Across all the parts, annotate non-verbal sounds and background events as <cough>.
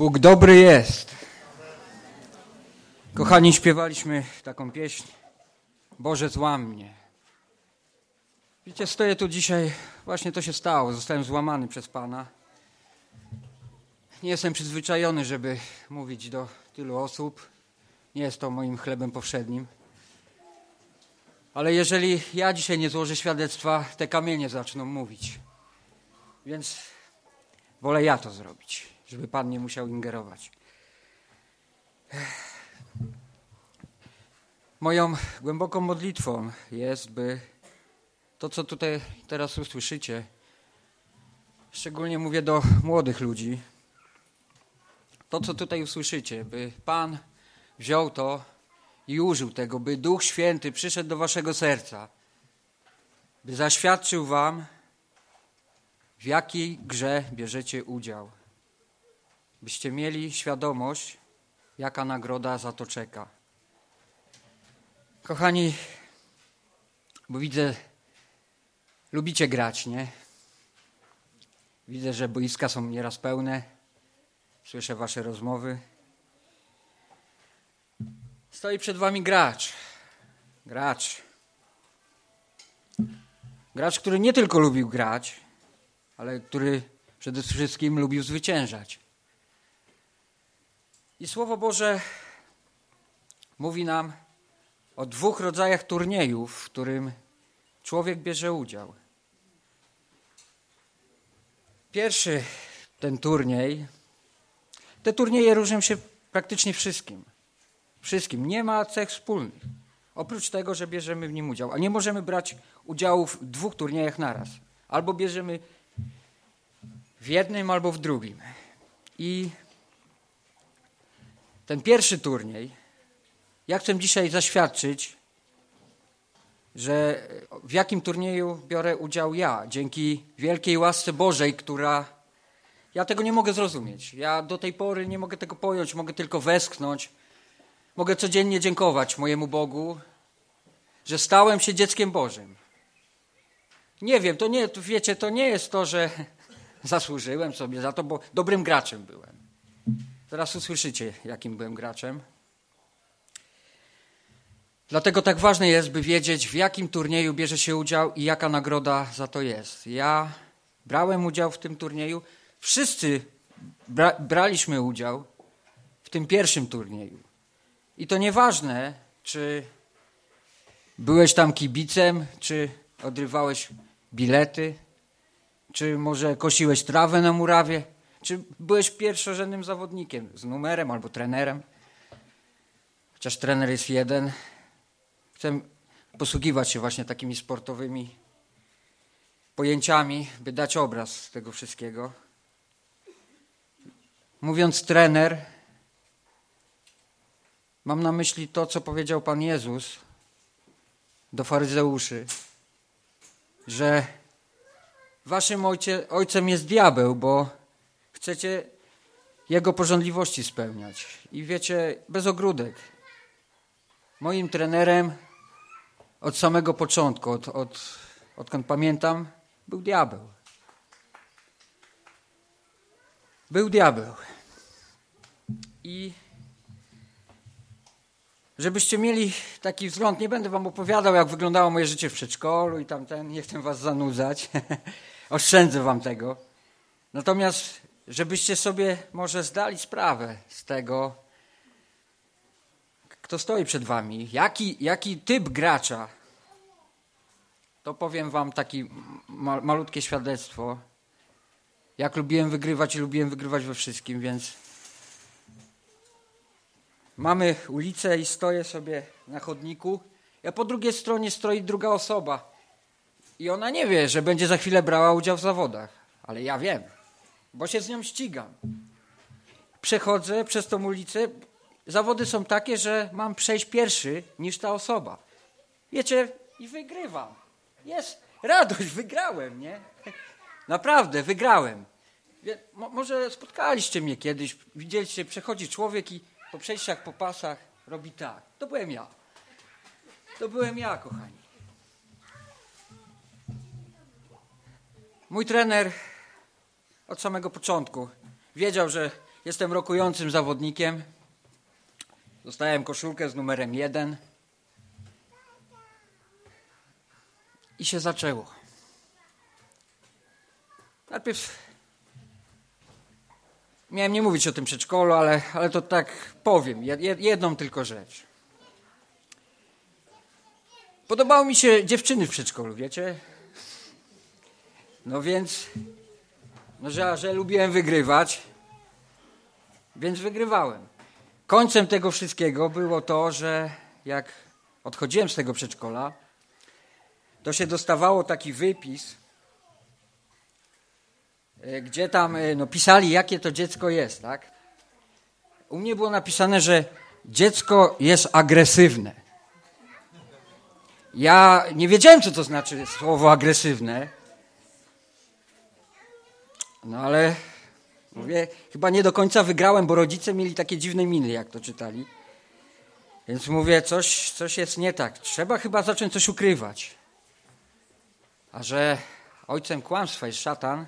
Bóg dobry jest. Kochani, śpiewaliśmy taką pieśń. Boże, złam mnie. Wiecie, stoję tu dzisiaj, właśnie to się stało. Zostałem złamany przez Pana. Nie jestem przyzwyczajony, żeby mówić do tylu osób. Nie jest to moim chlebem powszednim. Ale jeżeli ja dzisiaj nie złożę świadectwa, te kamienie zaczną mówić. Więc wolę ja to zrobić, żeby Pan nie musiał ingerować. Moją głęboką modlitwą jest, by to, co tutaj teraz usłyszycie, szczególnie mówię do młodych ludzi, to, co tutaj usłyszycie, by Pan wziął to i użył tego, by Duch Święty przyszedł do waszego serca, by zaświadczył wam, w jakiej grze bierzecie udział, byście mieli świadomość, jaka nagroda za to czeka. Kochani, bo widzę, lubicie grać, nie? Widzę, że boiska są nieraz pełne. Słyszę wasze rozmowy. Stoi przed wami gracz. Gracz. Gracz, który nie tylko lubił grać, ale który przede wszystkim lubił zwyciężać. I Słowo Boże mówi nam o dwóch rodzajach turniejów, w którym człowiek bierze udział. Pierwszy ten turniej, te turnieje różnią się praktycznie wszystkim. Wszystkim. Nie ma cech wspólnych. Oprócz tego, że bierzemy w nim udział. A nie możemy brać udziału w dwóch turniejach naraz. Albo bierzemy w jednym, albo w drugim. I ten pierwszy turniej, ja chcę dzisiaj zaświadczyć, że w jakim turnieju biorę udział ja, dzięki wielkiej łasce Bożej, która. Ja tego nie mogę zrozumieć. Ja do tej pory nie mogę tego pojąć, mogę tylko westchnąć. Mogę codziennie dziękować mojemu Bogu, że stałem się dzieckiem Bożym. Nie wiem, to nie, wiecie, to nie jest to, że <laughs> zasłużyłem sobie za to, bo dobrym graczem byłem. Zaraz usłyszycie, jakim byłem graczem. Dlatego tak ważne jest, by wiedzieć, w jakim turnieju bierze się udział i jaka nagroda za to jest. Ja brałem udział w tym turnieju. Wszyscy bra braliśmy udział w tym pierwszym turnieju. I to nieważne, czy byłeś tam kibicem, czy odrywałeś bilety, czy może kosiłeś trawę na murawie, czy byłeś pierwszorzędnym zawodnikiem z numerem albo trenerem. Chociaż trener jest jeden. Chcę posługiwać się właśnie takimi sportowymi pojęciami, by dać obraz tego wszystkiego. Mówiąc trener, Mam na myśli to, co powiedział Pan Jezus do faryzeuszy, że waszym ojcie, ojcem jest diabeł, bo chcecie jego porządliwości spełniać. I wiecie, bez ogródek. Moim trenerem od samego początku, od, od, odkąd pamiętam, był diabeł. Był diabeł. I żebyście mieli taki wzgląd. Nie będę wam opowiadał, jak wyglądało moje życie w przedszkolu i tamten. Nie chcę was zanudzać. <laughs> Oszczędzę wam tego. Natomiast, żebyście sobie może zdali sprawę z tego, kto stoi przed wami, jaki, jaki typ gracza, to powiem wam takie ma, malutkie świadectwo. Jak lubiłem wygrywać i lubiłem wygrywać we wszystkim, więc Mamy ulicę i stoję sobie na chodniku, a po drugiej stronie stoi druga osoba. I ona nie wie, że będzie za chwilę brała udział w zawodach. Ale ja wiem, bo się z nią ścigam. Przechodzę przez tą ulicę. Zawody są takie, że mam przejść pierwszy niż ta osoba. Wiecie, i wygrywam. Jest radość, wygrałem, nie? Naprawdę, wygrałem. Może spotkaliście mnie kiedyś, widzieliście, przechodzi człowiek i po przejściach po pasach robi tak. To byłem ja. To byłem ja, kochani. Mój trener od samego początku wiedział, że Jestem rokującym zawodnikiem. Dostałem koszulkę z numerem jeden. I się zaczęło. Najpierw miałem nie mówić o tym przedszkolu, ale, ale to tak powiem. Jedną tylko rzecz. Podobały mi się dziewczyny w przedszkolu, wiecie? No więc, no że, że lubiłem wygrywać, więc wygrywałem. Końcem tego wszystkiego było to, że jak odchodziłem z tego przedszkola, to się dostawało taki wypis, e, gdzie tam e, no, pisali, jakie to dziecko jest, tak? U mnie było napisane, że dziecko jest agresywne. Ja nie wiedziałem, co to znaczy słowo agresywne. No ale mówię, chyba nie do końca wygrałem, bo rodzice mieli takie dziwne miny, jak to czytali. Więc mówię, coś, coś jest nie tak. Trzeba chyba zacząć coś ukrywać. A że ojcem kłamstwa jest szatan,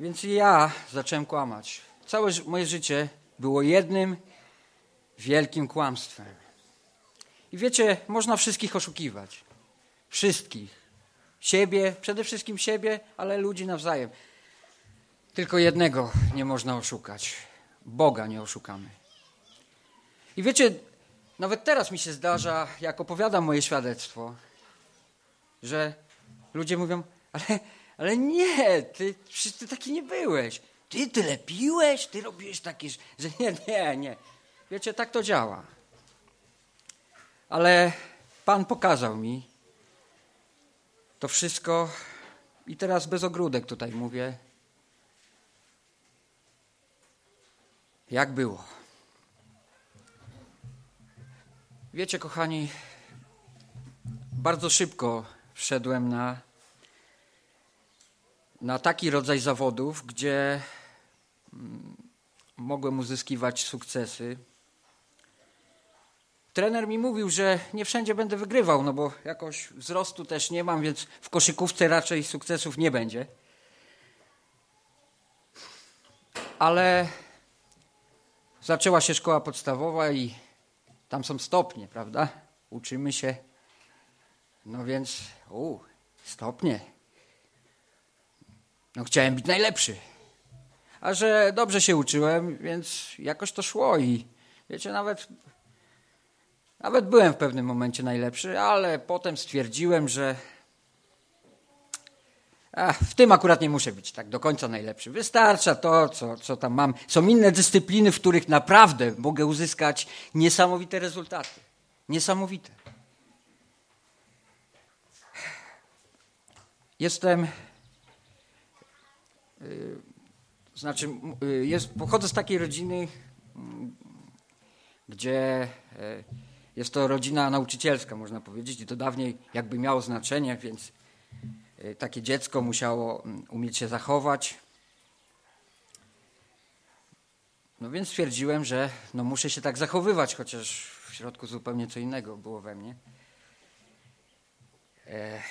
więc i ja zacząłem kłamać. Całe moje życie było jednym wielkim kłamstwem. I wiecie, można wszystkich oszukiwać. Wszystkich. Siebie, przede wszystkim siebie, ale ludzi nawzajem. Tylko jednego nie można oszukać. Boga nie oszukamy. I wiecie, nawet teraz mi się zdarza, jak opowiadam moje świadectwo, że ludzie mówią, ale, ale nie, ty, ty taki nie byłeś. Ty tyle piłeś, ty robiłeś takie, że nie, nie, nie. Wiecie, tak to działa. Ale Pan pokazał mi to wszystko i teraz bez ogródek tutaj mówię. Jak było? Wiecie, kochani, bardzo szybko wszedłem na, na taki rodzaj zawodów, gdzie mm, mogłem uzyskiwać sukcesy trener mi mówił, że nie wszędzie będę wygrywał, no bo jakoś wzrostu też nie mam, więc w koszykówce raczej sukcesów nie będzie. Ale zaczęła się szkoła podstawowa i tam są stopnie, prawda? Uczymy się. No więc, u, stopnie. No chciałem być najlepszy. A że dobrze się uczyłem, więc jakoś to szło i wiecie, nawet nawet byłem w pewnym momencie najlepszy, ale potem stwierdziłem, że Ach, w tym akurat nie muszę być tak do końca najlepszy. Wystarcza to, co, co tam mam. Są inne dyscypliny, w których naprawdę mogę uzyskać niesamowite rezultaty. Niesamowite. Jestem. Yy, znaczy, yy, jest, pochodzę z takiej rodziny, yy, gdzie. Yy, jest to rodzina nauczycielska, można powiedzieć, i to dawniej jakby miało znaczenie, więc y, takie dziecko musiało mm, umieć się zachować. No więc stwierdziłem, że no muszę się tak zachowywać, chociaż w środku zupełnie co innego było we mnie. E,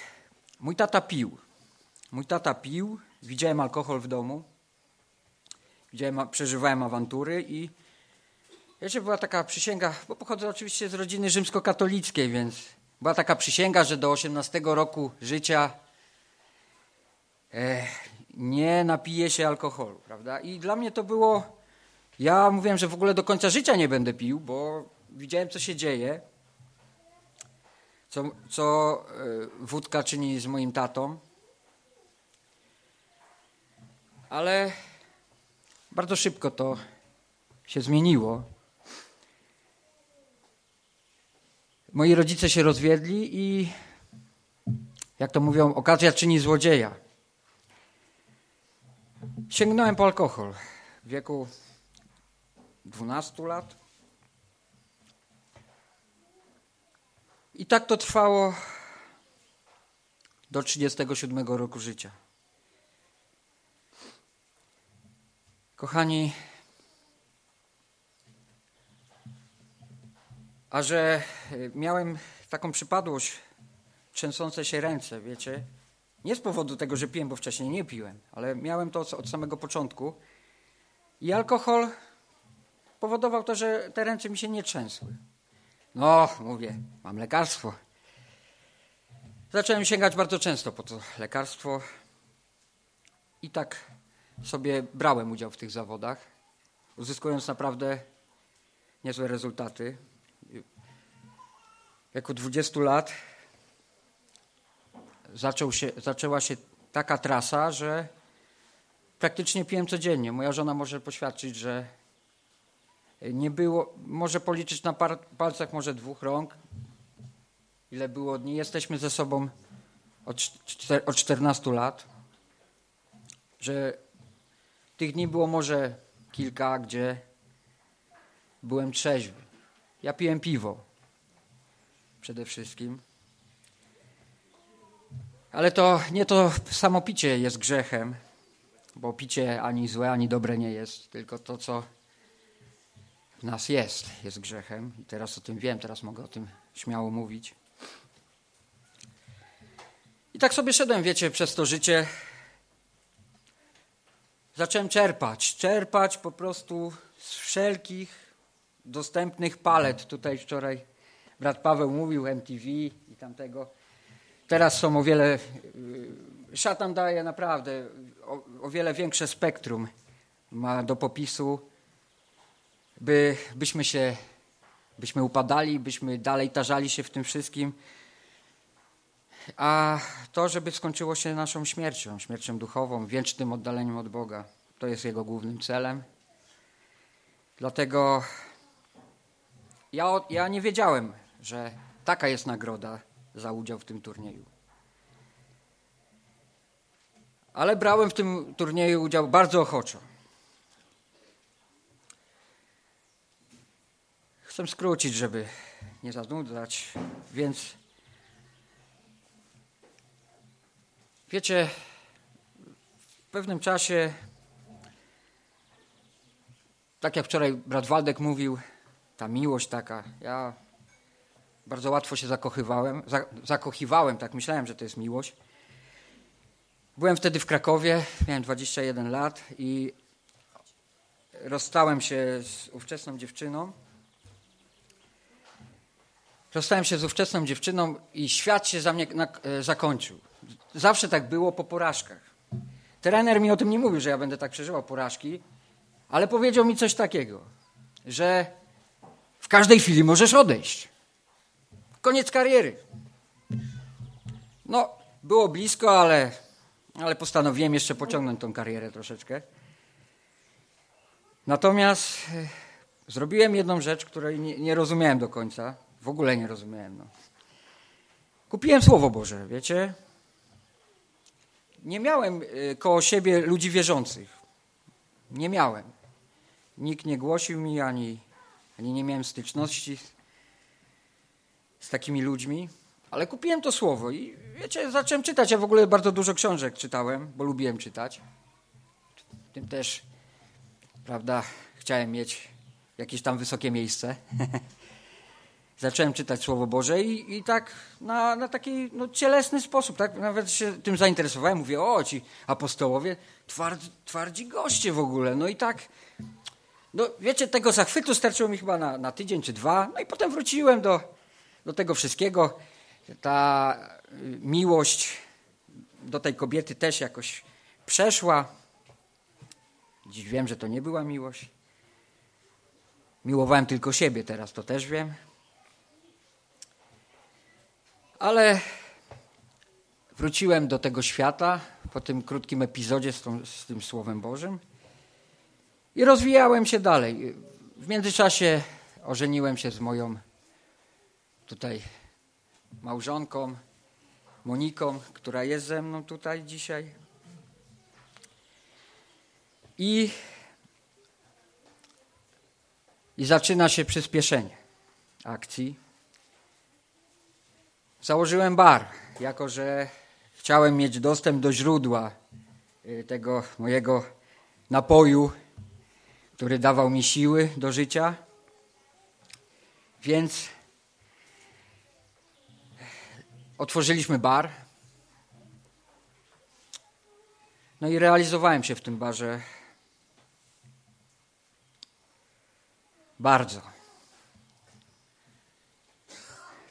mój tata pił. Mój tata pił, widziałem alkohol w domu, widziałem, przeżywałem awantury i Wiecie, była taka przysięga, bo pochodzę oczywiście z rodziny rzymskokatolickiej, więc była taka przysięga, że do 18 roku życia e, nie napije się alkoholu, prawda? I dla mnie to było, ja mówiłem, że w ogóle do końca życia nie będę pił, bo widziałem, co się dzieje, co, co e, wódka czyni z moim tatą. Ale bardzo szybko to się zmieniło. Moi rodzice się rozwiedli i, jak to mówią, okazja czyni złodzieja. Sięgnąłem po alkohol w wieku 12 lat. I tak to trwało do 37 roku życia. Kochani, A że y, miałem taką przypadłość, trzęsące się ręce, wiecie, nie z powodu tego, że piłem, bo wcześniej nie piłem, ale miałem to od samego początku, I alkohol powodował to, że te ręce mi się nie trzęsły. No, mówię, mam lekarstwo. Zacząłem sięgać bardzo często po to lekarstwo i tak sobie brałem udział w tych zawodach, uzyskując naprawdę niezłe rezultaty. Wieku 20 lat zaczął się, zaczęła się taka trasa, że praktycznie piłem codziennie. Moja żona może poświadczyć, że nie było, może policzyć na par, palcach może dwóch rąk, ile było dni. Jesteśmy ze sobą od, od 14 lat, że tych dni było może kilka, gdzie byłem trzeźwy. Ja piłem piwo przede wszystkim. Ale to nie to samo picie jest grzechem, bo picie ani złe, ani dobre nie jest, tylko to, co w nas jest, jest grzechem. I teraz o tym wiem, teraz mogę o tym śmiało mówić. I tak sobie szedłem, wiecie, przez to życie. Zacząłem czerpać, czerpać po prostu z wszelkich dostępnych palet. Tutaj wczoraj brat Paweł mówił MTV i tamtego. Teraz są o wiele. Y, szatan daje naprawdę o, o wiele większe spektrum ma do popisu, by, byśmy się, byśmy upadali, byśmy dalej tarzali się w tym wszystkim. A to, żeby skończyło się naszą śmiercią, śmiercią duchową, wiecznym oddaleniem od Boga. To jest jego głównym celem. Dlatego ja, ja nie wiedziałem, że taka jest nagroda za udział w tym turnieju. Ale brałem w tym turnieju udział bardzo ochoczo. Chcę skrócić, żeby nie zanudzać, więc wiecie, w pewnym czasie, tak jak wczoraj brat Waldek mówił, ta miłość taka, ja bardzo łatwo się zakochywałem, zakochiwałem, tak myślałem, że to jest miłość. Byłem wtedy w Krakowie, miałem 21 lat i rozstałem się z ówczesną dziewczyną. Rozstałem się z ówczesną dziewczyną i świat się za mnie e, zakończył. Zawsze tak było po porażkach. Trener mi o tym nie mówił, że ja będę tak przeżywał porażki, ale powiedział mi coś takiego, że w każdej chwili możesz odejść. Koniec kariery. No, było blisko, ale, ale postanowiłem jeszcze pociągnąć tą karierę troszeczkę. Natomiast e, zrobiłem jedną rzecz, której nie, nie rozumiałem do końca. W ogóle nie rozumiałem. No. Kupiłem Słowo Boże, wiecie? Nie miałem e, koło siebie ludzi wierzących. Nie miałem. Nikt nie głosił mi, ani, ani nie miałem styczności z takimi ludźmi, ale kupiłem to słowo i wiecie, zacząłem czytać. Ja w ogóle bardzo dużo książek czytałem, bo lubiłem czytać. W tym też, prawda, chciałem mieć jakieś tam wysokie miejsce. <laughs> zacząłem czytać Słowo Boże i, i tak na, na taki no, cielesny sposób, tak? Nawet się tym zainteresowałem. Mówię, o, ci apostołowie, twardzi, twardzi goście w ogóle. No i tak, no wiecie, tego zachwytu starczyło mi chyba na, na tydzień czy dwa. No i potem wróciłem do, do tego wszystkiego. Ta y, miłość do tej kobiety też jakoś przeszła. Dziś wiem, że to nie była miłość. Miłowałem tylko siebie, teraz to też wiem. Ale wróciłem do tego świata po tym krótkim epizodzie z, tą, z tym Słowem Bożym i rozwijałem się dalej. W międzyczasie ożeniłem się z moją tutaj małżonką, Moniką, która jest ze mną tutaj dzisiaj. I, i zaczyna się przyspieszenie akcji. Założyłem bar, jako że chciałem mieć dostęp do źródła y, tego mojego napoju, który dawał mi siły do życia. Więc otworzyliśmy bar. No i realizowałem się w tym barze Bardzo.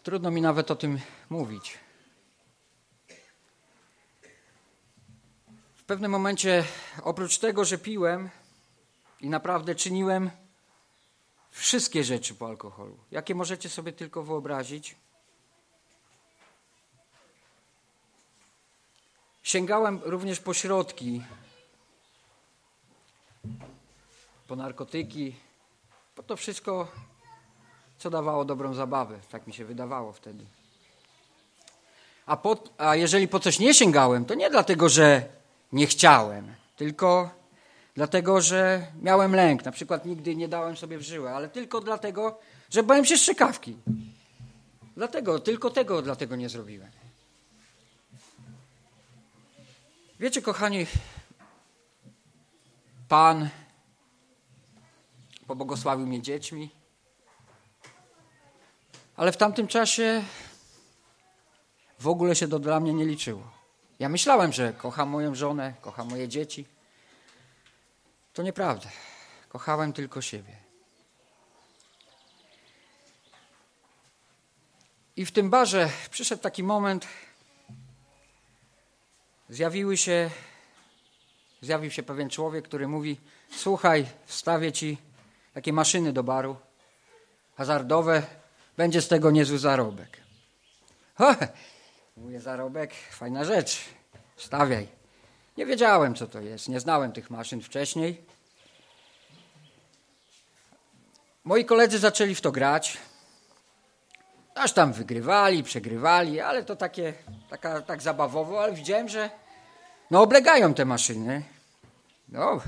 Trudno mi nawet o tym mówić. W pewnym momencie, oprócz tego, że piłem i naprawdę czyniłem wszystkie rzeczy po alkoholu, jakie możecie sobie tylko wyobrazić, sięgałem również po środki, po narkotyki, po to wszystko, co dawało dobrą zabawę. Tak mi się wydawało wtedy. A, po, a jeżeli po coś nie sięgałem, to nie dlatego, że nie chciałem, tylko dlatego, że miałem lęk. Na przykład nigdy nie dałem sobie w żyłę, ale tylko dlatego, że bałem się strzykawki. Dlatego, tylko tego dlatego nie zrobiłem. Wiecie, kochani, Pan pobłogosławił mnie dziećmi, ale w tamtym czasie w ogóle się to dla mnie nie liczyło. Ja myślałem, że kocham moją żonę, kocham moje dzieci. To nieprawda. Kochałem tylko siebie. I w tym barze przyszedł taki moment, zjawiły się, zjawił się pewien człowiek, który mówi: Słuchaj, wstawię ci takie maszyny do baru hazardowe, będzie z tego niezły zarobek. <laughs> O, mówię, zarobek, fajna rzecz, stawiaj. Nie wiedziałem, co to jest, nie znałem tych maszyn wcześniej. Moi koledzy zaczęli w to grać. Aż tam wygrywali, przegrywali, ale to takie, taka, tak zabawowo, ale widziałem, że no oblegają te maszyny. No,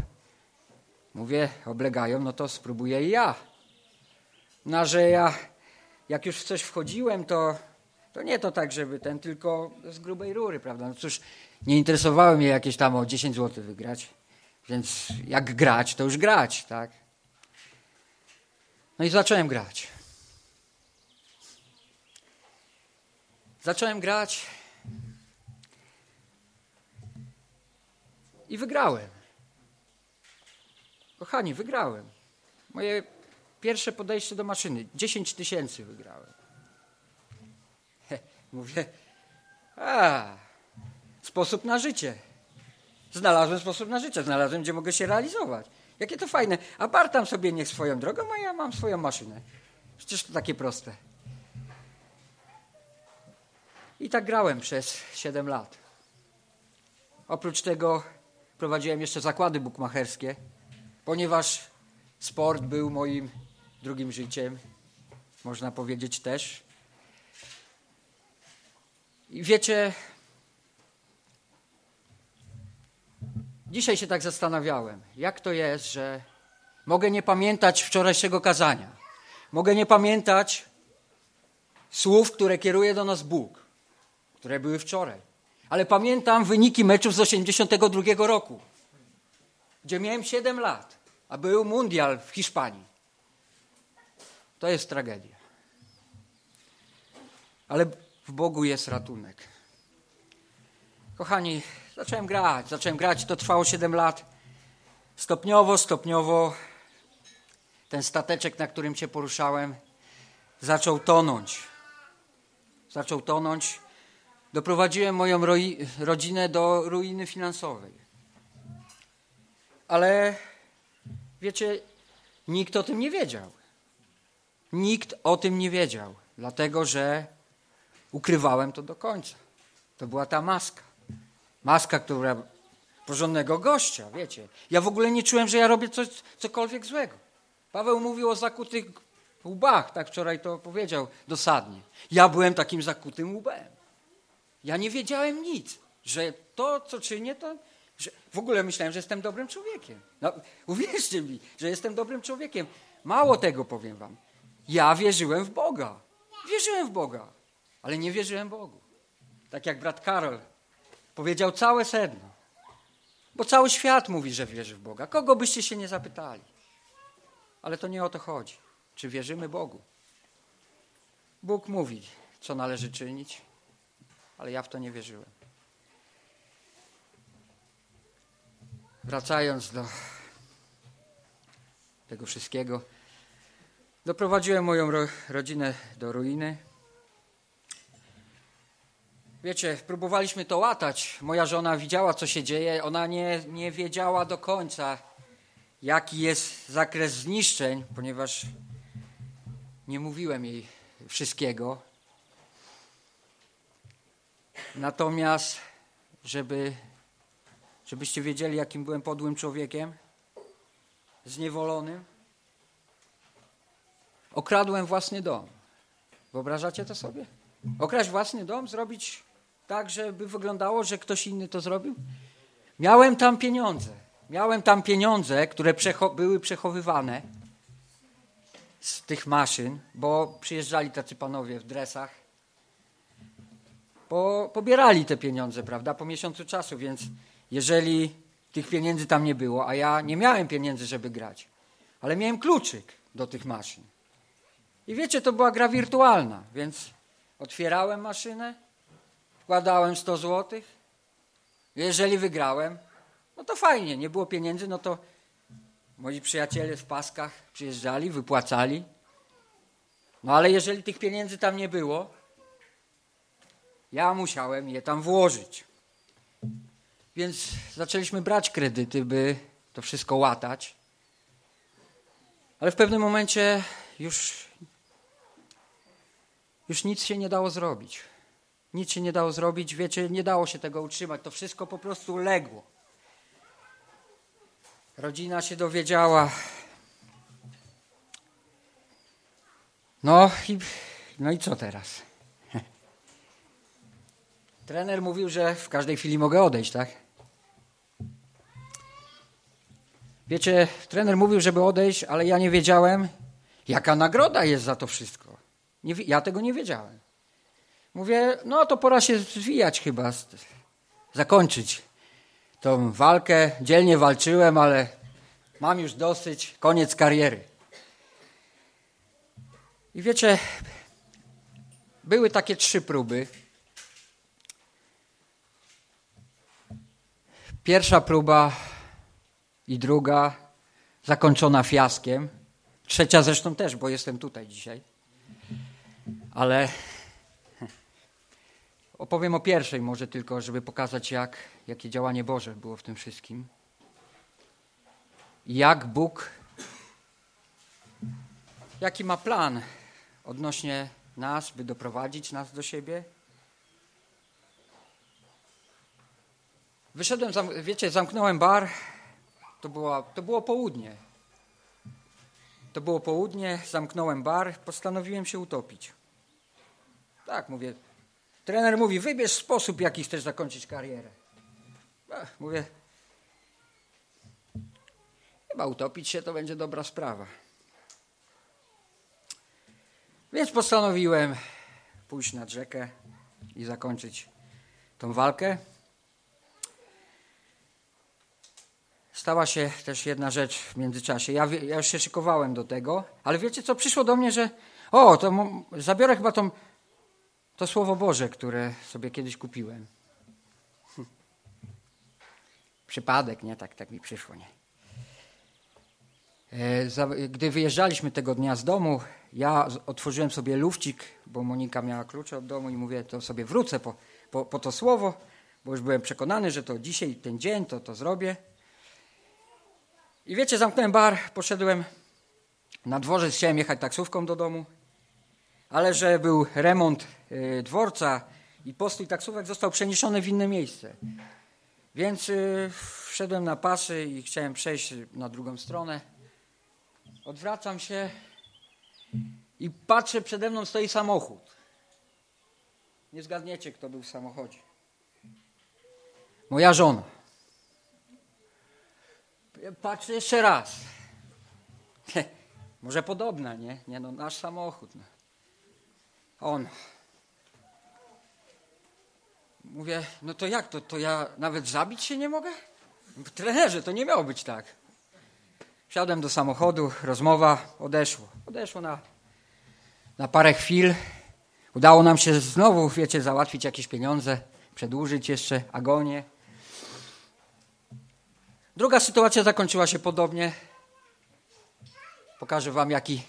mówię, oblegają, no to spróbuję i ja. No, że ja, jak już w coś wchodziłem, to, to nie to tak, żeby ten, tylko z grubej rury, prawda? No cóż, nie interesowało mnie jakieś tam o 10 zł wygrać, więc jak grać, to już grać, tak? No i zacząłem grać. Zacząłem grać i wygrałem. Kochani, wygrałem. Moje pierwsze podejście do maszyny 10 tysięcy wygrałem. He, mówię, a, sposób na życie. Znalazłem sposób na życie, znalazłem, gdzie mogę się realizować. Jakie to fajne. A bar tam sobie niech swoją drogą, a ja mam swoją maszynę. Przecież to takie proste. I tak grałem przez 7 lat. Oprócz tego prowadziłem jeszcze zakłady bukmacherskie, ponieważ sport był moim drugim życiem, można powiedzieć też. I wiecie, dzisiaj się tak zastanawiałem, jak to jest, że mogę nie pamiętać wczorajszego kazania, mogę nie pamiętać słów, które kieruje do nas Bóg które były wczoraj. Ale pamiętam wyniki meczów z 82 roku, gdzie miałem 7 lat, a był mundial w Hiszpanii. To jest tragedia. Ale w Bogu jest ratunek. Kochani, zacząłem grać, zacząłem grać, to trwało 7 lat. Stopniowo, stopniowo ten stateczek, na którym się poruszałem, zaczął tonąć. Zaczął tonąć Doprowadziłem moją rodzinę do ruiny finansowej. Ale wiecie, nikt o tym nie wiedział. Nikt o tym nie wiedział, dlatego że ukrywałem to do końca. To była ta maska. Maska, która porządnego gościa, wiecie. Ja w ogóle nie czułem, że ja robię coś, cokolwiek złego. Paweł mówił o zakutych łbach, tak wczoraj to powiedział dosadnie. Ja byłem takim zakutym łbem. Ja nie wiedziałem nic, że to, co czynię, to. Że w ogóle myślałem, że jestem dobrym człowiekiem. No, <laughs> uwierzcie mi, że jestem dobrym człowiekiem. Mało tego powiem wam. Ja wierzyłem w Boga. Wierzyłem w Boga, ale nie wierzyłem Bogu. Tak jak brat Karol powiedział całe sedno. Bo cały świat mówi, że wierzy w Boga. Kogo byście się nie zapytali? Ale to nie o to chodzi. Czy wierzymy Bogu? Bóg mówi, co należy czynić, ale ja w to nie wierzyłem. Wracając do tego wszystkiego, Doprowadziłem moją ro rodzinę do ruiny. Wiecie, próbowaliśmy to łatać. Moja żona widziała, co się dzieje. Ona nie, nie wiedziała do końca, jaki jest zakres zniszczeń, ponieważ nie mówiłem jej wszystkiego. Natomiast, żeby, żebyście wiedzieli, jakim byłem podłym człowiekiem, zniewolonym, okradłem własny dom. Wyobrażacie to sobie? Okraść własny dom, zrobić tak, żeby wyglądało, że ktoś inny to zrobił? Miałem tam pieniądze. Miałem tam pieniądze, które przecho były przechowywane z tych maszyn, bo przyjeżdżali tacy panowie w dresach, bo pobierali te pieniądze, prawda, po miesiącu czasu, więc jeżeli tych pieniędzy tam nie było, a ja nie miałem pieniędzy, żeby grać, ale miałem kluczyk do tych maszyn. I wiecie, to była gra wirtualna, więc otwierałem maszynę, wkładałem 100 złotych. Jeżeli wygrałem, no to fajnie, nie było pieniędzy, no to moi przyjaciele w paskach przyjeżdżali, wypłacali. No ale jeżeli tych pieniędzy tam nie było, ja musiałem je tam włożyć. Więc zaczęliśmy brać kredyty, by to wszystko łatać. Ale w pewnym momencie już, już nic się nie dało zrobić. Nic się nie dało zrobić, wiecie, nie dało się tego utrzymać. To wszystko po prostu legło. Rodzina się dowiedziała. No i, no i co teraz? Trener mówił, że w każdej chwili mogę odejść, tak? Wiecie, trener mówił, żeby odejść, ale ja nie wiedziałem, jaka nagroda jest za to wszystko. Nie, ja tego nie wiedziałem. Mówię, no to pora się zwijać chyba, zakończyć tą walkę. Dzielnie walczyłem, ale mam już dosyć, koniec kariery. I wiecie, były takie trzy próby. Pierwsza próba i druga zakończona fiaskiem. Trzecia zresztą też, bo jestem tutaj dzisiaj. Ale <laughs> opowiem o pierwszej może tylko, żeby pokazać, jak, jakie działanie Boże było w tym wszystkim. Jak Bóg, jaki ma plan odnośnie nas, by doprowadzić nas do siebie. Wyszedłem, wiecie, zamknąłem bar, to, była, to było południe. To było południe, zamknąłem bar, postanowiłem się utopić. Tak, mówię. Trener mówi, wybierz sposób, jaki chcesz zakończyć karierę. Ach, mówię, chyba utopić się to będzie dobra sprawa. Więc postanowiłem pójść nad rzekę i zakończyć tą walkę. Stała się też jedna rzecz w międzyczasie. Ja, ja już się szykowałem do tego, ale wiecie co? Przyszło do mnie, że o, to zabiorę chyba tą, to Słowo Boże, które sobie kiedyś kupiłem. Hm. Przypadek, nie? Tak, tak mi przyszło, nie? E, gdy wyjeżdżaliśmy tego dnia z domu, ja otworzyłem sobie lufcik, bo Monika miała klucze od domu i mówię, to sobie wrócę po, po, po to słowo, bo już byłem przekonany, że to dzisiaj, ten dzień, to to zrobię. I wiecie, zamknąłem bar, poszedłem na dworzec, chciałem jechać taksówką do domu, ale że był remont y, dworca i postój taksówek został przeniesiony w inne miejsce. Więc y, wszedłem na pasy i chciałem przejść na drugą stronę. Odwracam się i patrzę, przede mną stoi samochód. Nie zgadniecie, kto był w samochodzie. Moja żona. Patrzę jeszcze raz. <laughs> Może podobna, nie? Nie no, nasz samochód. On. Mówię, no to jak to? To ja nawet zabić się nie mogę? Trenerze to nie miało być tak. Wsiadłem do samochodu, rozmowa, odeszło. Odeszło na, na parę chwil. Udało nam się znowu, wiecie, załatwić jakieś pieniądze, przedłużyć jeszcze agonię. Druga sytuacja zakończyła się podobnie. Pokażę wam, jaki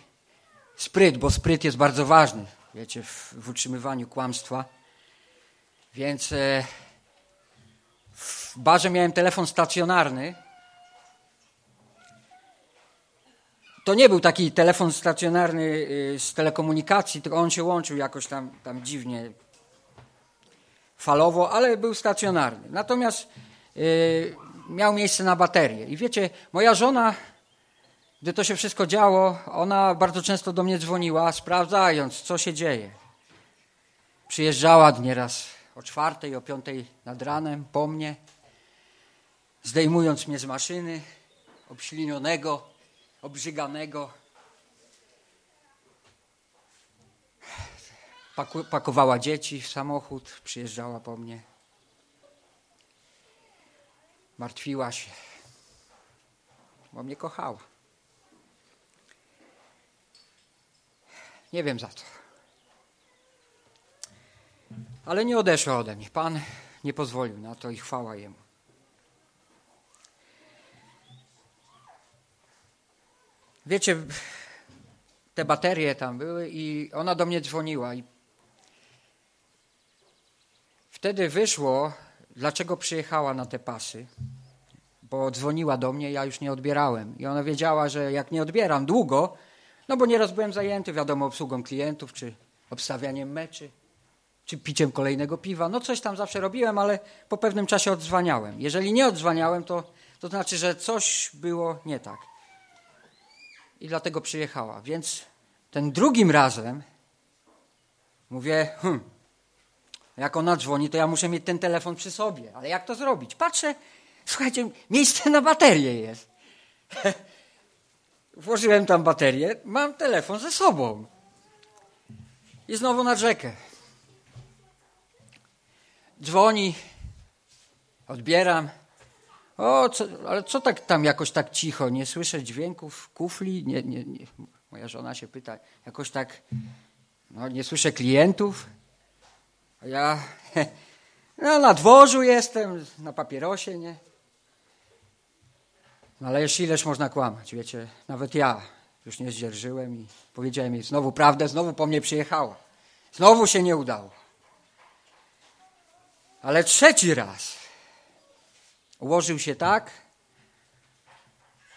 spryt, bo spryt jest bardzo ważny, wiecie, w, w utrzymywaniu kłamstwa. Więc e, w barze miałem telefon stacjonarny. To nie był taki telefon stacjonarny y, z telekomunikacji, tylko on się łączył jakoś tam, tam dziwnie, falowo, ale był stacjonarny. Natomiast y, miał miejsce na baterię. I wiecie, moja żona, gdy to się wszystko działo, ona bardzo często do mnie dzwoniła, sprawdzając, co się dzieje. Przyjeżdżała nieraz o czwartej, o piątej nad ranem po mnie, zdejmując mnie z maszyny, obślinionego, obrzyganego. Pakowała dzieci w samochód, przyjeżdżała po mnie. Martwiła się, bo mnie kochała. Nie wiem za co. Ale nie odeszła ode mnie. Pan nie pozwolił na to i chwała Jemu. Wiecie, te baterie tam były i ona do mnie dzwoniła i wtedy wyszło, dlaczego przyjechała na te pasy, bo dzwoniła do mnie, ja już nie odbierałem i ona wiedziała, że jak nie odbieram długo, no bo nieraz byłem zajęty, wiadomo, obsługą klientów, czy obstawianiem meczy, czy piciem kolejnego piwa, no coś tam zawsze robiłem, ale po pewnym czasie odzwaniałem. Jeżeli nie odzwaniałem, to, to znaczy, że coś było nie tak i dlatego przyjechała. Więc ten drugim razem mówię, hm, jak ona dzwoni, to ja muszę mieć ten telefon przy sobie. Ale jak to zrobić? Patrzę, słuchajcie, miejsce na baterię jest. <laughs> Włożyłem tam baterię, mam telefon ze sobą. I znowu na rzekę. Dzwoni, odbieram. O, co, ale co tak tam jakoś tak cicho? Nie słyszę dźwięków kufli? Nie, nie, nie. Moja żona się pyta, jakoś tak, no nie słyszę klientów. A ja <laughs> no, na dworzu jestem, na papierosie, nie? No ale jeszcze ileż można kłamać, wiecie? Nawet ja już nie zdzierżyłem i powiedziałem jej znowu prawdę, znowu po mnie przyjechała. Znowu się nie udało. Ale trzeci raz ułożył się tak,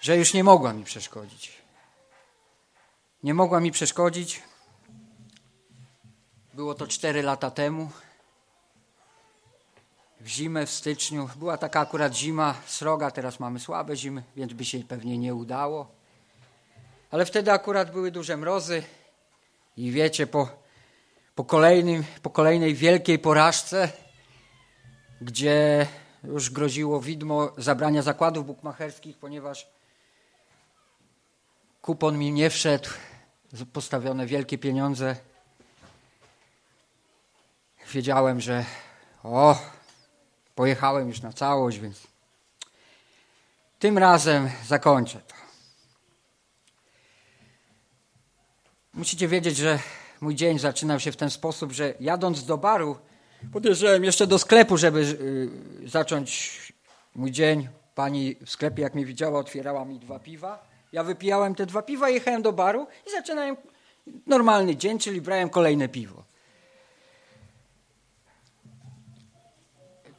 że już nie mogła mi przeszkodzić. Nie mogła mi przeszkodzić. Było to cztery lata temu. W zimę, w styczniu. Była taka akurat zima sroga, teraz mamy słabe zimy, więc by się pewnie nie udało. Ale wtedy akurat były duże mrozy i wiecie, po, po, kolejnym, po kolejnej wielkiej porażce, gdzie już groziło widmo zabrania zakładów bukmacherskich, ponieważ kupon mi nie wszedł, postawione wielkie pieniądze. Wiedziałem, że o, pojechałem już na całość, więc tym razem zakończę to. Musicie wiedzieć, że mój dzień zaczynał się w ten sposób, że jadąc do baru, Podjeżdżałem jeszcze do sklepu, żeby y, zacząć mój dzień. Pani w sklepie, jak mnie widziała, otwierała mi dwa piwa. Ja wypijałem te dwa piwa, jechałem do baru i zaczynałem normalny dzień, czyli brałem kolejne piwo.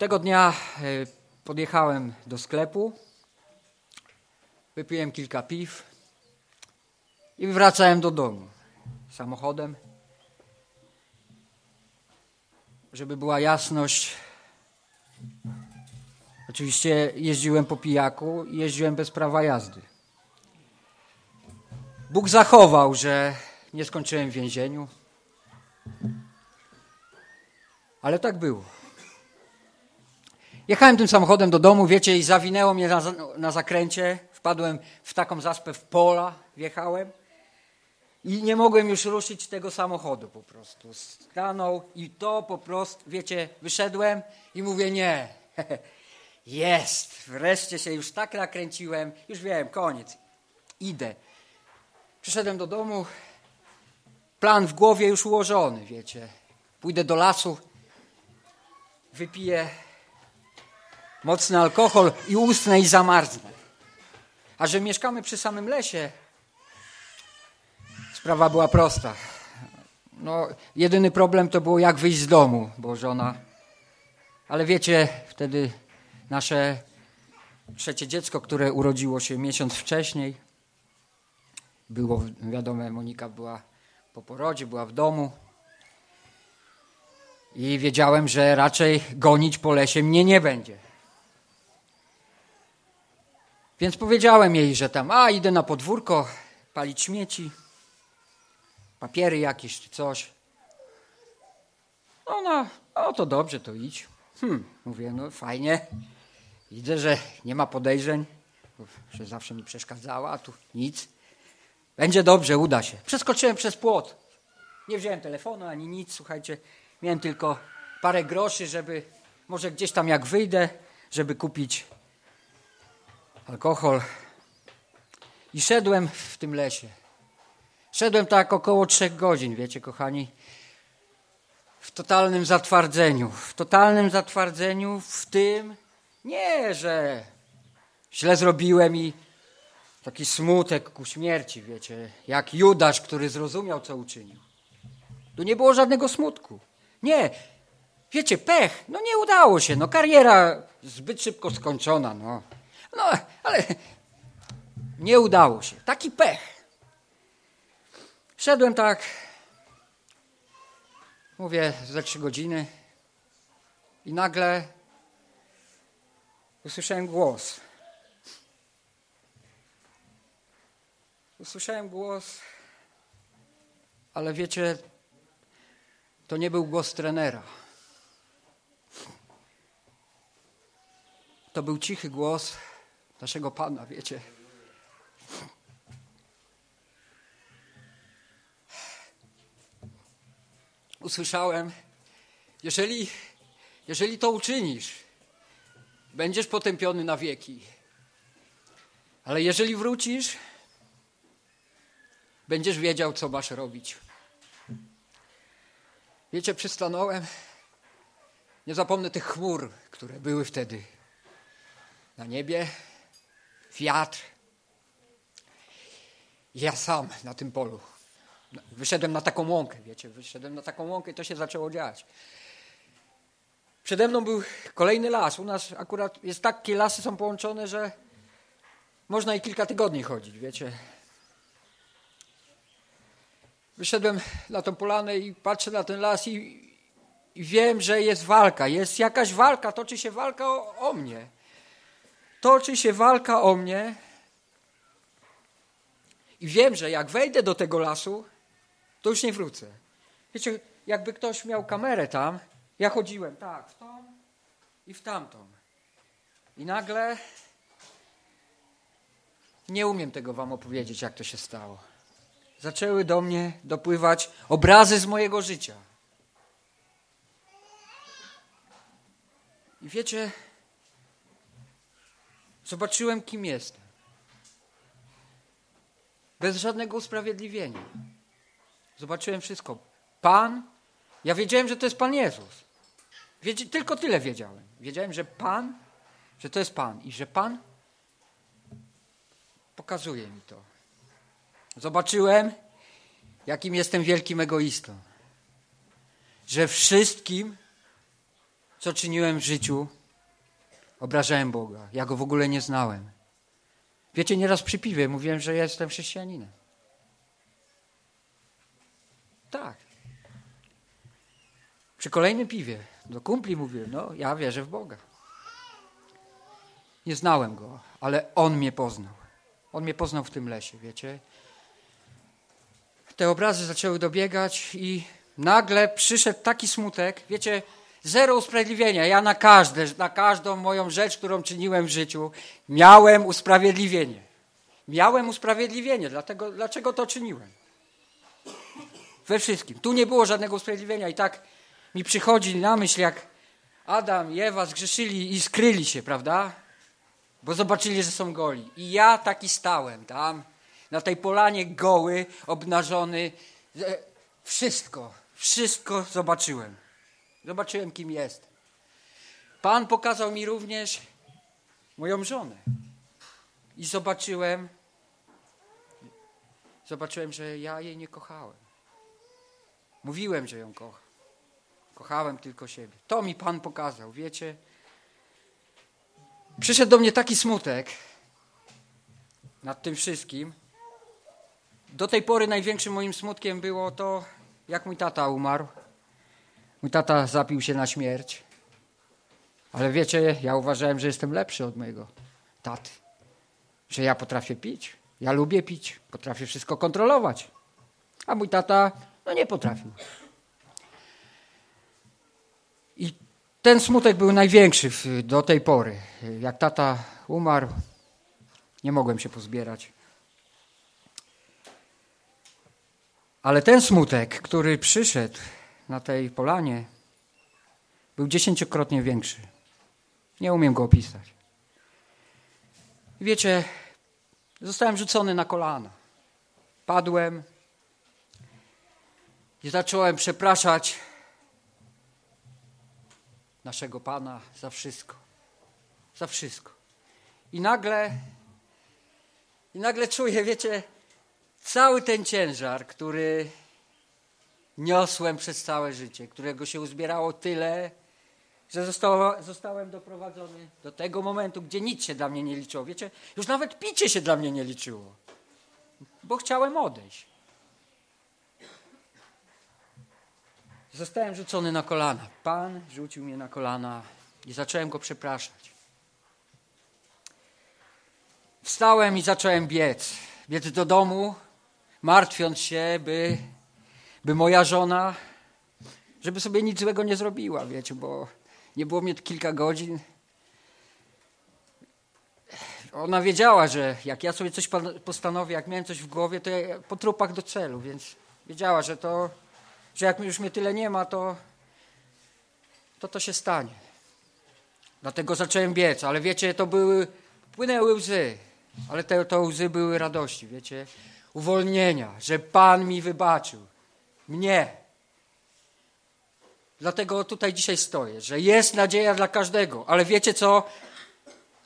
Tego dnia y, podjechałem do sklepu, wypiłem kilka piw i wracałem do domu samochodem żeby była jasność. Oczywiście jeździłem po pijaku i jeździłem bez prawa jazdy. Bóg zachował, że nie skończyłem w więzieniu. Ale tak było. Jechałem tym samochodem do domu, wiecie, i zawinęło mnie na, na zakręcie. Wpadłem w taką zaspę w pola, wjechałem. I nie mogłem już ruszyć tego samochodu po prostu. Stanął i to po prostu, wiecie, wyszedłem i mówię nie. <laughs> Jest, wreszcie się już tak nakręciłem, już wiem, koniec. Idę. Przyszedłem do domu, plan w głowie już ułożony, wiecie. Pójdę do lasu, wypiję mocny alkohol i ustnę i zamarznę. A że mieszkamy przy samym lesie, Sprawa była prosta. No, jedyny problem to było jak wyjść z domu, bo żona. Ale wiecie, wtedy nasze trzecie dziecko, które urodziło się miesiąc wcześniej, było, wiadomo, Monika była po porodzie, była w domu. I wiedziałem, że raczej gonić po lesie mnie nie będzie. Więc powiedziałem jej, że tam, a idę na podwórko palić śmieci, papiery jakieś czy coś. No, no, no to dobrze, to idź. Hm, mówię, no fajnie. Widzę, że nie ma podejrzeń, że zawsze mi przeszkadzała, a tu nic. Będzie dobrze, uda się. Przeskoczyłem przez płot. Nie wziąłem telefonu ani nic, słuchajcie. Miałem tylko parę groszy, żeby może gdzieś tam jak wyjdę, żeby kupić alkohol. I szedłem w tym lesie. Szedłem tak około trzech godzin, wiecie, kochani. W totalnym zatwardzeniu. W totalnym zatwardzeniu w tym, nie, że źle zrobiłem i taki smutek ku śmierci, wiecie, jak Judasz, który zrozumiał, co uczynił. Tu nie było żadnego smutku. Nie, wiecie, pech, no nie udało się, no kariera zbyt szybko skończona, no. No, ale nie udało się. Taki pech. Szedłem tak, mówię, ze trzy godziny i nagle usłyszałem głos. Usłyszałem głos, ale wiecie, to nie był głos trenera. To był cichy głos naszego Pana, wiecie. Usłyszałem, jeżeli, jeżeli to uczynisz, będziesz potępiony na wieki. Ale jeżeli wrócisz, będziesz wiedział, co masz robić. Wiecie, przystanąłem, nie zapomnę tych chmur, które były wtedy na niebie, wiatr. Ja sam na tym polu. Wyszedłem na taką łąkę, wiecie, wyszedłem na taką łąkę i to się zaczęło dziać. Przede mną był kolejny las. U nas akurat jest takie lasy są połączone, że można i kilka tygodni chodzić, wiecie. Wyszedłem na tą polanę i patrzę na ten las i, i wiem, że jest walka. Jest jakaś walka, toczy się walka o, o mnie. Toczy się walka o mnie. I wiem, że jak wejdę do tego lasu, to już nie wrócę. Wiecie, jakby ktoś miał kamerę tam, ja chodziłem tak, w tą i w tamtą. I nagle nie umiem tego wam opowiedzieć, jak to się stało zaczęły do mnie dopływać obrazy z mojego życia. I wiecie, zobaczyłem, kim jestem. Bez żadnego usprawiedliwienia. Zobaczyłem wszystko. Pan, ja wiedziałem, że to jest Pan Jezus. Tylko tyle wiedziałem. Wiedziałem, że Pan, że to jest Pan i że Pan pokazuje mi to. Zobaczyłem, jakim jestem wielkim egoistą. Że wszystkim, co czyniłem w życiu, obrażałem Boga. Ja go w ogóle nie znałem. Wiecie, nieraz przy piwie mówiłem, że jestem chrześcijaninem. Tak. Przy kolejnym piwie do kumpli mówiłem, no ja wierzę w Boga. Nie znałem go, ale on mnie poznał. On mnie poznał w tym lesie, wiecie te obrazy zaczęły dobiegać i nagle przyszedł taki smutek, wiecie, zero usprawiedliwienia. Ja na każde, na każdą moją rzecz, którą czyniłem w życiu, miałem usprawiedliwienie. Miałem usprawiedliwienie, dlatego, dlaczego to czyniłem. We wszystkim. Tu nie było żadnego usprawiedliwienia i tak mi przychodzi na myśl, jak Adam i Ewa zgrzeszyli i skryli się, prawda? Bo zobaczyli, że są goli. I ja taki stałem tam na tej polanie goły, obnażony. Wszystko, wszystko zobaczyłem. Zobaczyłem, kim jest. Pan pokazał mi również moją żonę. I zobaczyłem, zobaczyłem, że ja jej nie kochałem. Mówiłem, że ją kocham. Kochałem tylko siebie. To mi Pan pokazał, wiecie. Przyszedł do mnie taki smutek nad tym wszystkim. Do tej pory największym moim smutkiem było to, jak mój tata umarł. Mój tata zapił się na śmierć. Ale wiecie, ja uważałem, że jestem lepszy od mojego taty. Że ja potrafię pić. Ja lubię pić. Potrafię wszystko kontrolować. A mój tata, no nie potrafił. I ten smutek był największy do tej pory. Jak tata umarł, nie mogłem się pozbierać. Ale ten smutek, który przyszedł na tej polanie, był dziesięciokrotnie większy. Nie umiem go opisać. Wiecie, zostałem rzucony na kolana. Padłem i zacząłem przepraszać naszego Pana za wszystko. Za wszystko. I nagle, i nagle czuję, wiecie, cały ten ciężar, który niosłem przez całe życie, którego się uzbierało tyle, że zostało, zostałem doprowadzony do tego momentu, gdzie nic się dla mnie nie liczyło. Wiecie, już nawet picie się dla mnie nie liczyło, bo chciałem odejść. Zostałem rzucony na kolana. Pan rzucił mnie na kolana i zacząłem go przepraszać. Wstałem i zacząłem biec. Biec do domu, martwiąc się, by, by moja żona, żeby sobie nic złego nie zrobiła, wiecie, bo nie było mnie kilka godzin. Ona wiedziała, że jak ja sobie coś postanowię, jak miałem coś w głowie, to ja po trupach do celu, więc wiedziała, że to że jak już mnie tyle nie ma, to to, to się stanie. Dlatego zacząłem biec, ale wiecie, to były, płynęły łzy, ale te to łzy były radości, wiecie, uwolnienia, że Pan mi wybaczył, mnie. Dlatego tutaj dzisiaj stoję, że jest nadzieja dla każdego, ale wiecie co?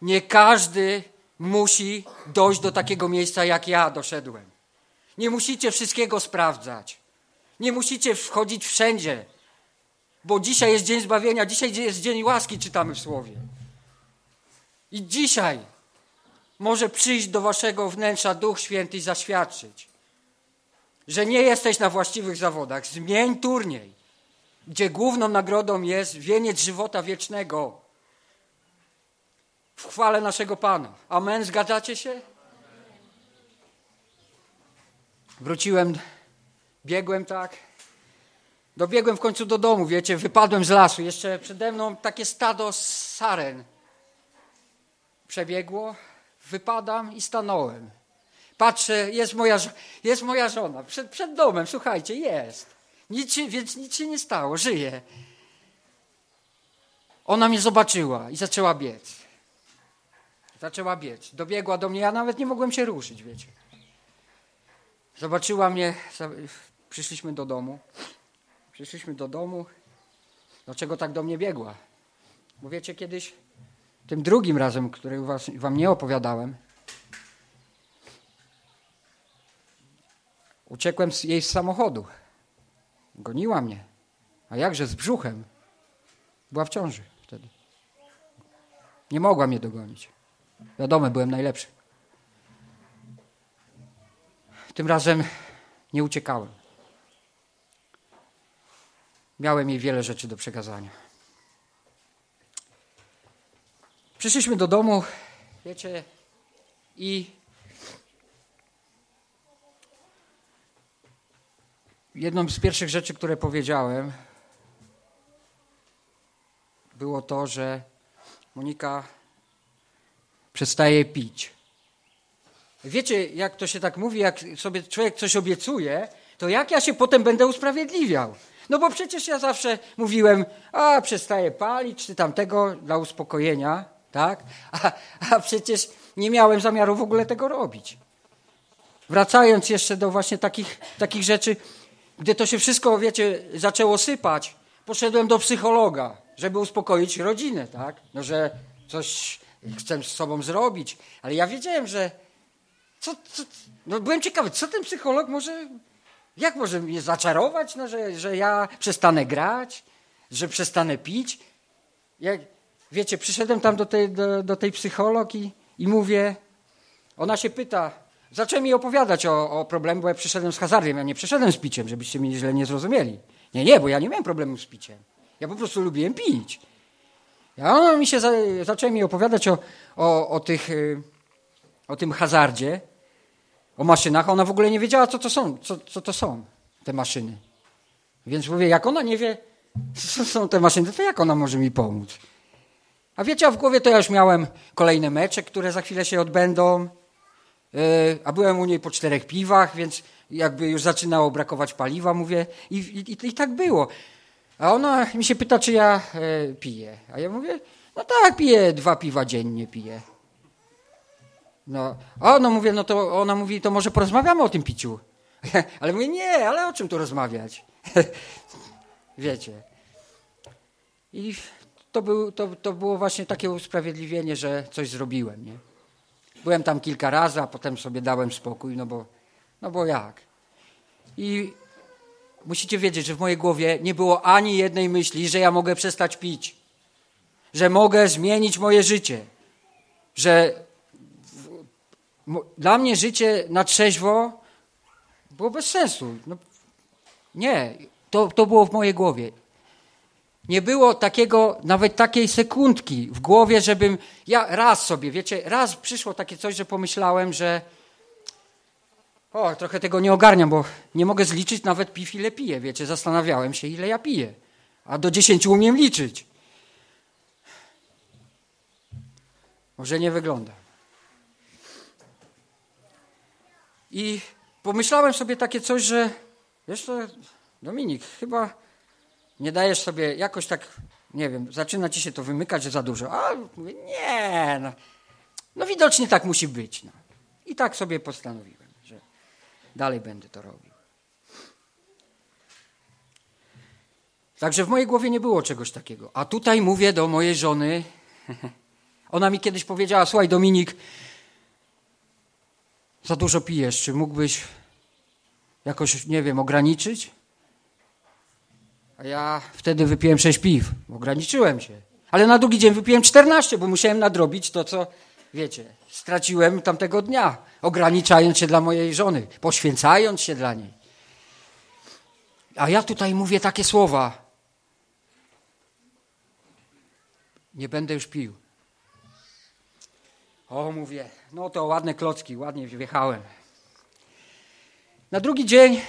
Nie każdy musi dojść do takiego miejsca, jak ja doszedłem. Nie musicie wszystkiego sprawdzać. Nie musicie wchodzić wszędzie, bo dzisiaj jest dzień zbawienia, dzisiaj jest dzień łaski, czytamy w Słowie. I dzisiaj może przyjść do waszego wnętrza Duch Święty i zaświadczyć, że nie jesteś na właściwych zawodach. Zmień turniej, gdzie główną nagrodą jest wieniec żywota wiecznego w chwale naszego Pana. Amen, zgadzacie się? Wróciłem Biegłem tak. Dobiegłem w końcu do domu, wiecie, wypadłem z lasu. Jeszcze przede mną takie stado saren przebiegło. Wypadam i stanąłem. Patrzę, jest moja, jest moja żona przed, przed domem, słuchajcie, jest. Nic więc nic się nie stało, żyje. Ona mnie zobaczyła i zaczęła biec. Zaczęła biec. Dobiegła do mnie, ja nawet nie mogłem się ruszyć, wiecie. Zobaczyła mnie, Przyszliśmy do domu. Przyszliśmy do domu. Dlaczego tak do mnie biegła? Bo wiecie, kiedyś, tym drugim razem, który was, wam nie opowiadałem, uciekłem z jej z samochodu. Goniła mnie. A jakże z brzuchem? Była w ciąży wtedy. Nie mogła mnie dogonić. Wiadomo, byłem najlepszy. Tym razem nie uciekałem. Miałem jej wiele rzeczy do przekazania. Przyszliśmy do domu, wiecie, i jedną z pierwszych rzeczy, które powiedziałem, było to, że Monika przestaje pić. Wiecie, jak to się tak mówi, jak sobie człowiek coś obiecuje, to jak ja się potem będę usprawiedliwiał? No bo przecież ja zawsze mówiłem, a przestaję palić, czy tamtego dla uspokojenia, tak? A, a przecież nie miałem zamiaru w ogóle tego robić. Wracając jeszcze do właśnie takich, takich rzeczy, gdy to się wszystko, wiecie, zaczęło sypać, poszedłem do psychologa, żeby uspokoić rodzinę, tak? No, że coś chcę z sobą zrobić, ale ja wiedziałem, że Co, co, no byłem ciekawy, co ten psycholog może, jak może mnie zaczarować, no, że, że ja przestanę grać, że przestanę pić. Jak, wiecie, przyszedłem tam do tej, do, do tej psycholog i, i mówię, ona się pyta, zacząłem mi opowiadać o, o problemie, bo ja przyszedłem z hazardem, ja nie przyszedłem z piciem, żebyście mnie źle nie zrozumieli. Nie, nie, bo ja nie miałem problemu z piciem. Ja po prostu lubiłem pić. Ja ona mi się za, zaczęła mi opowiadać o, o, o, tych, y, o tym hazardzie, o maszynach. Ona w ogóle nie wiedziała, co to są, co, co to są te maszyny. Więc mówię, jak ona nie wie, co są te maszyny, to jak ona może mi pomóc? A wiecie, a w głowie to ja już miałem kolejne mecze, które za chwilę się odbędą. Y, a byłem u niej po czterech piwach, więc jakby już zaczynało brakować paliwa, mówię, i, i, i tak było. A ona mi się pyta, czy ja e, piję. A ja mówię, no tak, piję dwa piwa dziennie, piję. No, a ona mówię, no to ona mówi, to może porozmawiamy o tym piciu. <laughs> ale mówię, nie, ale o czym tu rozmawiać? <laughs> Wiecie. I to, był, to, to było właśnie takie usprawiedliwienie, że coś zrobiłem, nie? Byłem tam kilka razy, a potem sobie dałem spokój, no bo, no bo jak? I musicie wiedzieć, że w mojej głowie nie było ani jednej myśli, że ja mogę przestać pić, że mogę zmienić moje życie, że dla mnie życie na trzeźwo było bez sensu. No, nie, to, to było w mojej głowie. Nie było takiego, nawet takiej sekundki w głowie, żebym ja raz sobie, wiecie, raz przyszło takie coś, że pomyślałem, że o, trochę tego nie ogarniam, bo nie mogę zliczyć nawet piw, ile piję. Wiecie, zastanawiałem się, ile ja piję. A do dziesięciu umiem liczyć. Może nie wygląda. I pomyślałem sobie takie coś, że wiesz co, Dominik, chyba nie dajesz sobie jakoś tak, nie wiem, zaczyna ci się to wymykać, że za dużo. A mówię, nie, no, no widocznie tak musi być. No. I tak sobie postanowiłem. Dalej będę to robił. Także w mojej głowie nie było czegoś takiego. A tutaj mówię do mojej żony. <laughs> Ona mi kiedyś powiedziała: Słuchaj, Dominik, za dużo pijesz. Czy mógłbyś jakoś, nie wiem, ograniczyć? A ja wtedy wypiłem sześć piw. Ograniczyłem się. Ale na drugi dzień wypiłem 14, bo musiałem nadrobić to, co wiecie, straciłem tamtego dnia, ograniczając się dla mojej żony, poświęcając się dla niej. A ja tutaj mówię takie słowa. Nie będę już pił. O, mówię, no to ładne klocki, ładnie wjechałem. Na drugi dzień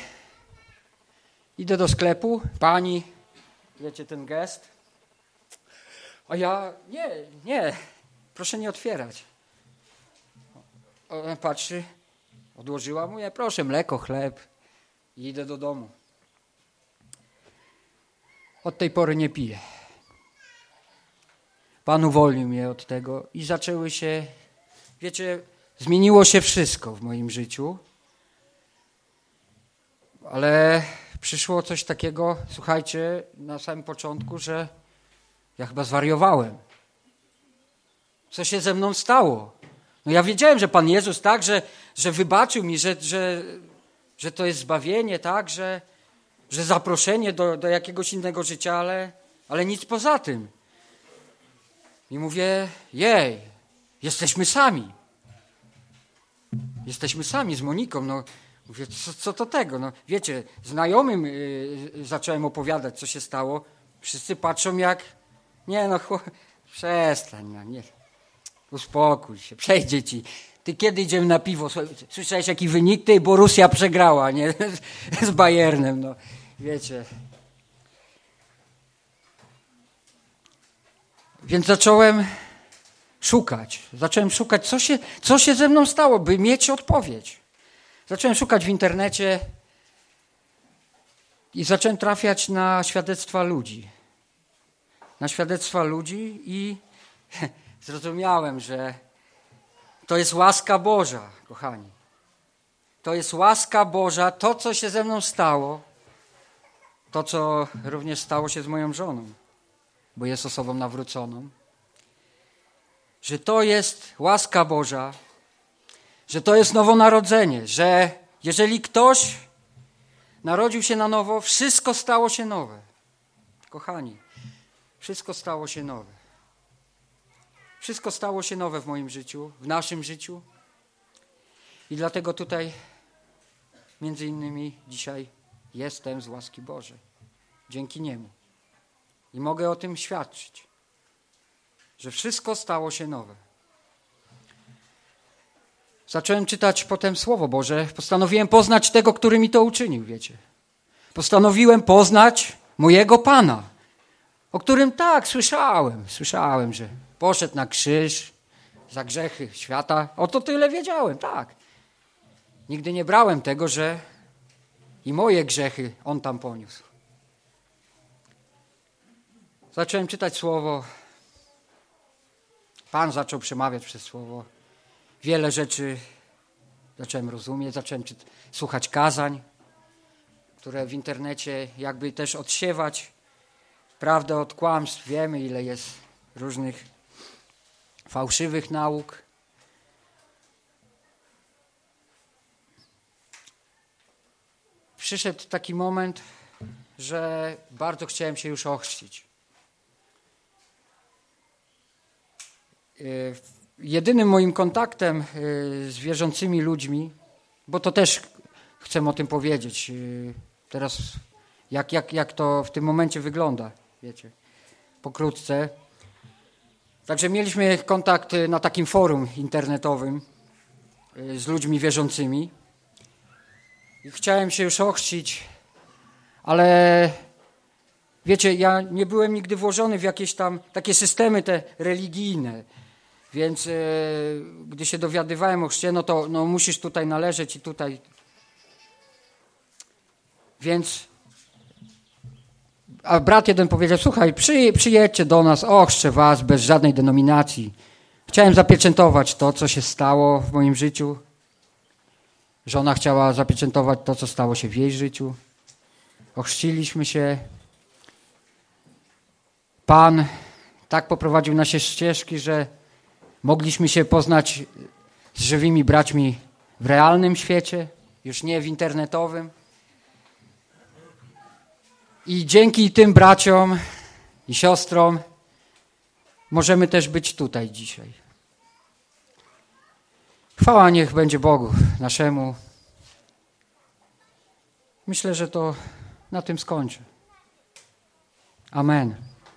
idę do sklepu, pani, wiecie ten gest. A ja, nie, nie, proszę nie otwierać. Ona patrzy, odłożyła mu, ja proszę, mleko, chleb i idę do domu. Od tej pory nie piję. Pan uwolnił mnie od tego i zaczęły się, wiecie, zmieniło się wszystko w moim życiu. Ale przyszło coś takiego, słuchajcie, na samym początku, że ja chyba zwariowałem. Co się ze mną stało? No ja wiedziałem, że Pan Jezus tak, że, że wybaczył mi, że, że, że to jest zbawienie, tak, że, że zaproszenie do, do jakiegoś innego życia, ale, ale nic poza tym. I mówię, jej, jesteśmy sami. Jesteśmy sami z Moniką. No, mówię, co, co to tego? No, wiecie, znajomym yy, zacząłem opowiadać, co się stało. Wszyscy patrzą jak, nie no, przestań, no, nie. Uspokój się, przejdzie ci. Ty kiedy idziemy na piwo? Słyszałeś jaki wynik? Ty, bo Rosja przegrała, nie? <laughs> Z Bayernem, no. Wiecie. Więc zacząłem szukać. Zacząłem szukać, co się, co się ze mną stało, by mieć odpowiedź. Zacząłem szukać w internecie i zacząłem trafiać na świadectwa ludzi. Na świadectwa ludzi i <laughs> zrozumiałem, że to jest łaska Boża, kochani. To jest łaska Boża, to co się ze mną stało, to co również stało się z moją żoną, bo jest osobą nawróconą, że to jest łaska Boża, że to jest nowonarodzenie, że jeżeli ktoś narodził się na nowo, wszystko stało się nowe. Kochani, wszystko stało się nowe. Wszystko stało się nowe w moim życiu, w naszym życiu. I dlatego tutaj między innymi dzisiaj jestem z łaski Bożej. Dzięki Niemu. I mogę o tym świadczyć, że wszystko stało się nowe. Zacząłem czytać potem Słowo Boże. Postanowiłem poznać tego, który mi to uczynił, wiecie. Postanowiłem poznać mojego Pana, o którym tak słyszałem. Słyszałem, że poszedł na krzyż za grzechy świata. O to tyle wiedziałem, tak. Nigdy nie brałem tego, że i moje grzechy on tam poniósł. Zacząłem czytać słowo. Pan zaczął przemawiać przez słowo. Wiele rzeczy zacząłem rozumieć, zacząłem słuchać kazań, które w internecie jakby też odsiewać prawdę od kłamstw. Wiemy, ile jest różnych fałszywych nauk. Przyszedł taki moment, że bardzo chciałem się już ochrzcić. Y, jedynym moim kontaktem y, z wierzącymi ludźmi, bo to też chcę o tym powiedzieć, y, teraz jak, jak, jak to w tym momencie wygląda, wiecie, pokrótce. Także mieliśmy kontakt na takim forum internetowym z ludźmi wierzącymi i chciałem się już ochrzcić, ale wiecie, ja nie byłem nigdy włożony w jakieś tam takie systemy te religijne, więc e, gdy się dowiadywałem o chrzcie, no to no, musisz tutaj należeć i tutaj. Więc a brat jeden powiedział, słuchaj, przy, przyjedźcie do nas, ochrzczę was bez żadnej denominacji. Chciałem zapieczętować to, co się stało w moim życiu. Żona chciała zapieczętować to, co stało się w jej życiu. Ochrzciliśmy się. Pan tak poprowadził nasze ścieżki, że Mogliśmy się poznać z żywymi braćmi w realnym świecie, już nie w internetowym. I dzięki tym braciom i siostrom możemy też być tutaj dzisiaj. Chwała niech będzie Bogu naszemu. Myślę, że to na tym skończę. Amen.